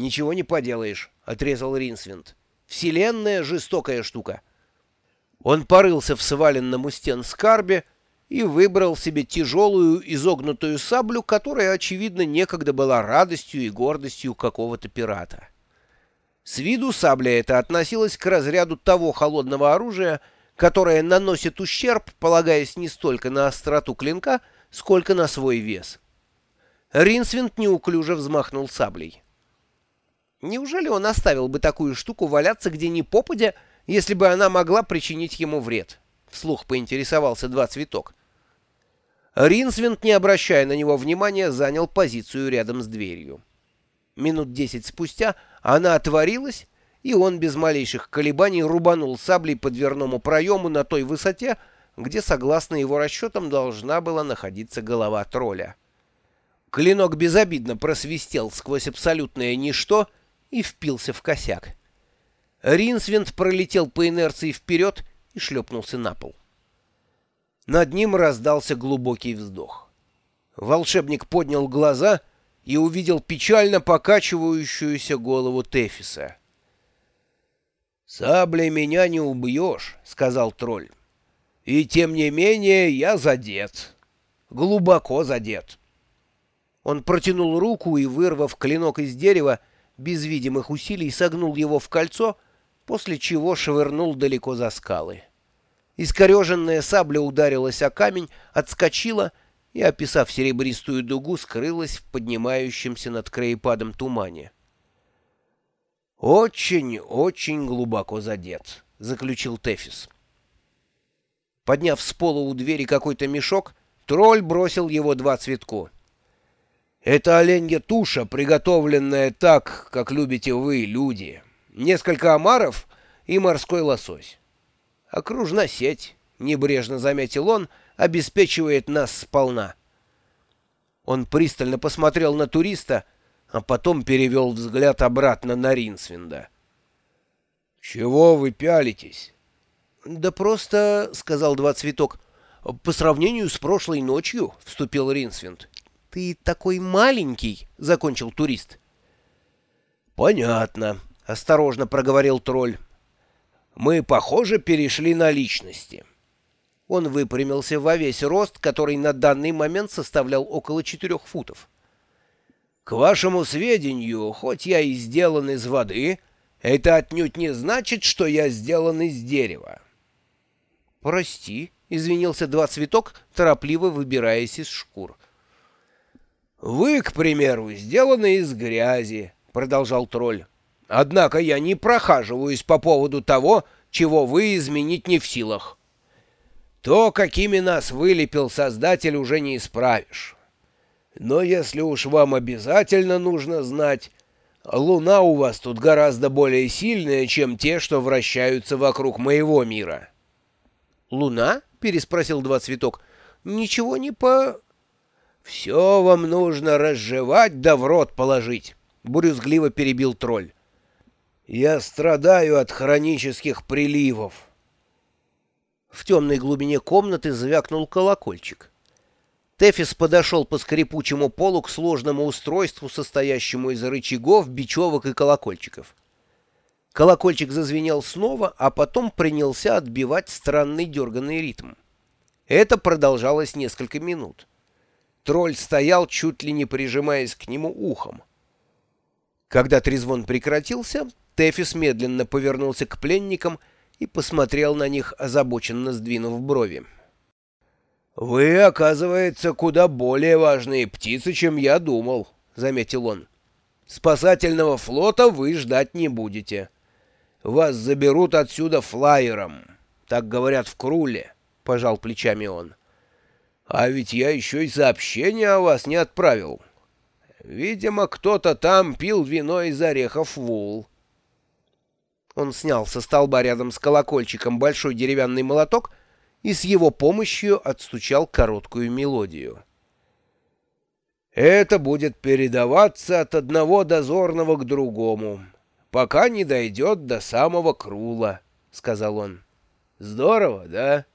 «Ничего не поделаешь», — отрезал Ринсвинд. «Вселенная — жестокая штука». Он порылся в сваленном у стен скарбе и выбрал себе тяжелую изогнутую саблю, которая, очевидно, некогда была радостью и гордостью какого-то пирата. С виду сабля эта относилась к разряду того холодного оружия, которое наносит ущерб, полагаясь не столько на остроту клинка, сколько на свой вес. Ринсвинд неуклюже взмахнул саблей. Неужели он оставил бы такую штуку валяться где ни попадя, если бы она могла причинить ему вред? Вслух поинтересовался два цветок. Ринсвинд, не обращая на него внимания, занял позицию рядом с дверью. Минут десять спустя она отворилась, и он без малейших колебаний рубанул саблей по дверному проему на той высоте, где, согласно его расчетам, должна была находиться голова тролля. Клинок безобидно просвистел сквозь абсолютное ничто и впился в косяк. Ринсвинд пролетел по инерции вперед и шлепнулся на пол. Над ним раздался глубокий вздох. Волшебник поднял глаза и увидел печально покачивающуюся голову Тефиса. «Саблей меня не убьешь», — сказал тролль. «И тем не менее я задет. Глубоко задет». Он протянул руку и, вырвав клинок из дерева, без видимых усилий согнул его в кольцо, после чего швырнул далеко за скалы. Искореженная сабля ударилась о камень, отскочила и, описав серебристую дугу, скрылась в поднимающемся над краепадом тумане. «Очень-очень глубоко задет», — заключил Тефис. Подняв с пола у двери какой-то мешок, тролль бросил его два цветку. «Это оленья туша, приготовленная так, как любите вы, люди. Несколько омаров и морской лосось. Окружна сеть, — небрежно заметил он, — обеспечивает нас сполна». Он пристально посмотрел на туриста, а потом перевел взгляд обратно на Ринсвинда. «Чего вы пялитесь?» «Да просто, — сказал Два Цветок, — по сравнению с прошлой ночью, — вступил Ринсвинд. «Ты такой маленький!» — закончил турист. «Понятно», — осторожно проговорил тролль. «Мы, похоже, перешли на личности». Он выпрямился во весь рост, который на данный момент составлял около четырех футов. «К вашему сведению, хоть я и сделан из воды, это отнюдь не значит, что я сделан из дерева». «Прости», — извинился два цветок, торопливо выбираясь из шкур. «Вы, к примеру, сделаны из грязи», — продолжал тролль. «Однако я не прохаживаюсь по поводу того, чего вы изменить не в силах. То, какими нас вылепил Создатель, уже не исправишь. Но если уж вам обязательно нужно знать, луна у вас тут гораздо более сильная, чем те, что вращаются вокруг моего мира». «Луна?» — переспросил Два Цветок. «Ничего не по...» «Все вам нужно разжевать да в рот положить», — брюзгливо перебил тролль. «Я страдаю от хронических приливов». В темной глубине комнаты звякнул колокольчик. Тефис подошел по скрипучему полу к сложному устройству, состоящему из рычагов, бечевок и колокольчиков. Колокольчик зазвенел снова, а потом принялся отбивать странный дерганный ритм. Это продолжалось несколько минут. Тролль стоял, чуть ли не прижимаясь к нему ухом. Когда трезвон прекратился, Тефис медленно повернулся к пленникам и посмотрел на них, озабоченно сдвинув брови. «Вы, оказывается, куда более важные птицы, чем я думал», — заметил он. «Спасательного флота вы ждать не будете. Вас заберут отсюда флайером. Так говорят в Круле», — пожал плечами он. А ведь я еще и сообщение о вас не отправил. Видимо, кто-то там пил вино из орехов вул. Он снял со столба рядом с колокольчиком большой деревянный молоток и с его помощью отстучал короткую мелодию. «Это будет передаваться от одного дозорного к другому, пока не дойдет до самого Крула», — сказал он. «Здорово, да?»